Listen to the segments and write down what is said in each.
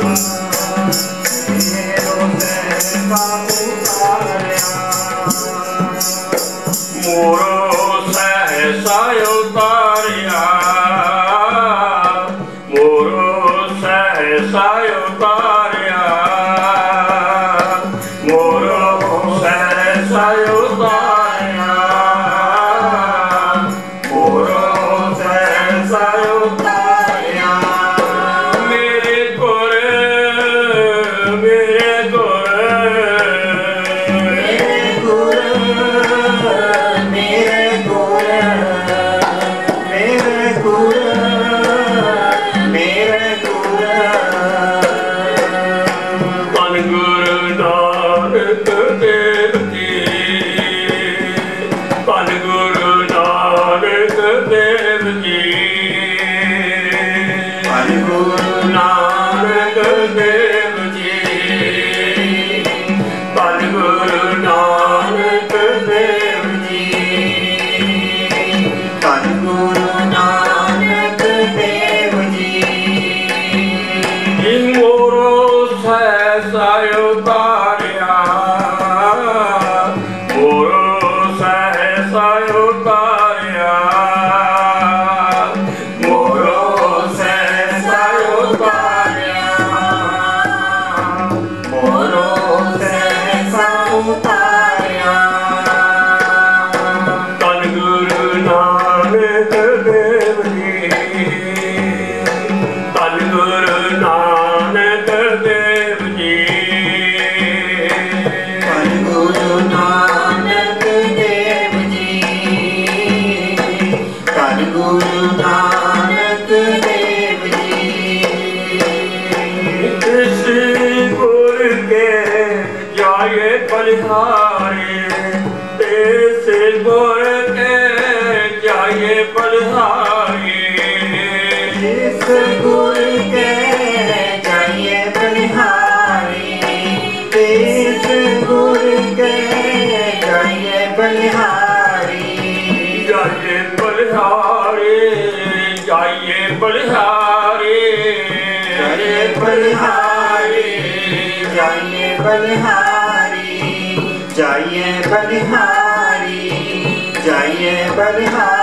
Thank. Sayobah बलहारे देश बोल के जाए बलहारे देश बोल के जाए बलहारे देश बोल के जाए बलहारे जाए बलहारे जाए बलहारे जाए बलहारे जाए बलहारे जाइए बलिहारी जाइए बलिहारी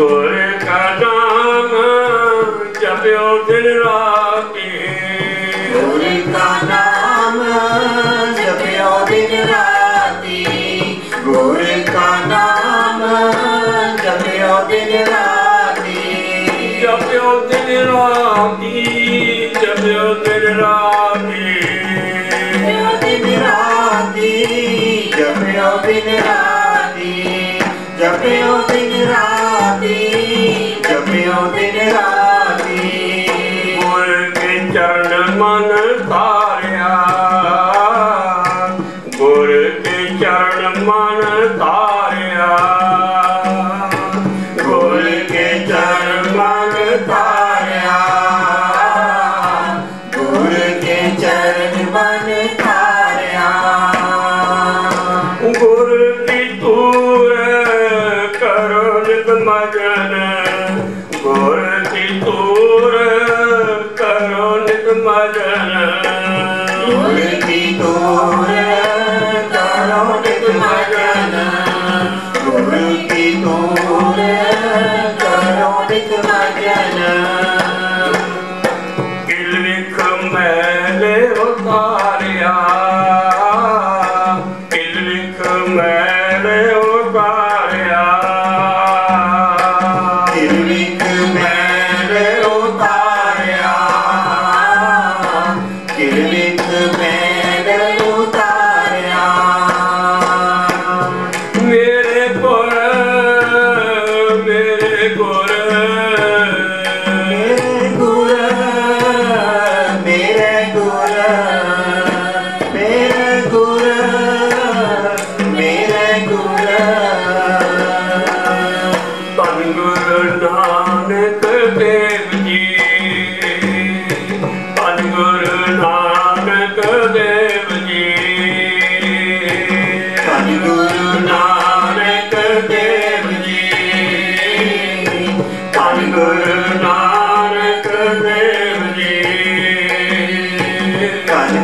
ਗੁਰ ਕਾ ਨਾਮ ਜਪਿਓ ਦਿਨ ਰਾਤੀ ਗੁਰ ਕਾ ਨਾਮ ਜਪਿਓ ਦਿਨ ਰਾਤੀ ਗੁਰ ਕਾ ਨਾਮ ਜਪਿਓ ਦਿਨ ਰਾਤੀ ਜਪਿਓ ਦਿਨ ਰਾਤੀ ਜਪਿਓ ਦਿਨ ਰਾਤੀ ਜਪਿਓ ਦਿਨ ਰਾਤੀ ਜਪਿਓ ਦਿਨ ਰਾਤੀ ਜਪਿਓ ਮਨ ਤਾਰਿਆ। ਗੁਰ ਕੇ ਚਰਨ ਮਨ ਤਾਰਿਆ। ਗੁਰ ਕੇ ਚਰਨ ਮਨ ਤਾਰਿਆ। ਗੁਰ ਦੀ ਤੂਰ ਕਰੋ ਜਿਤ ਮਗਨ ਗੁਰ ਦੀ ਤੂਰ ਕਰੋ ਨਿਤ ਮਗਨ ਗੁਰ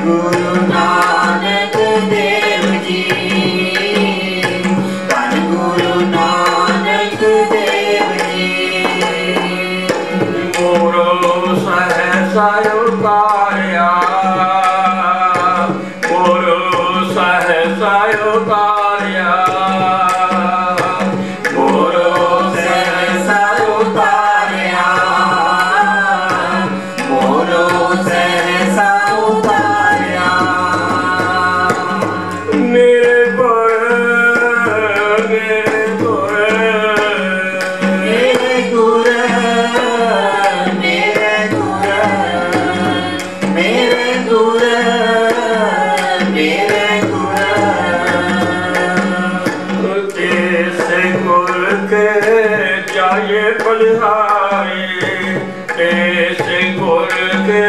good. ਬਲਿਹਾਰੀ ਇਸ ਗੁਰ ਕੇ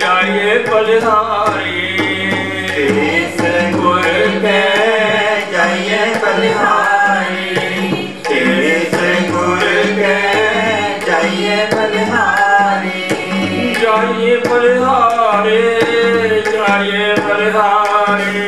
ਜਾਏ ਬਲਿਹਾਰੀ ਇਸ ਗੁਰ ਕੇ ਜਾਏ ਬਲਿਹਾਰੀ ਇਸ ਗੁਰ ਕੇ ਜਾਏ ਬਲਿਹਾਰੀ ਜਾਏ ਬਲਿਹਾਰੀ ਜਾਏ ਬਲਿਹਾਰੀ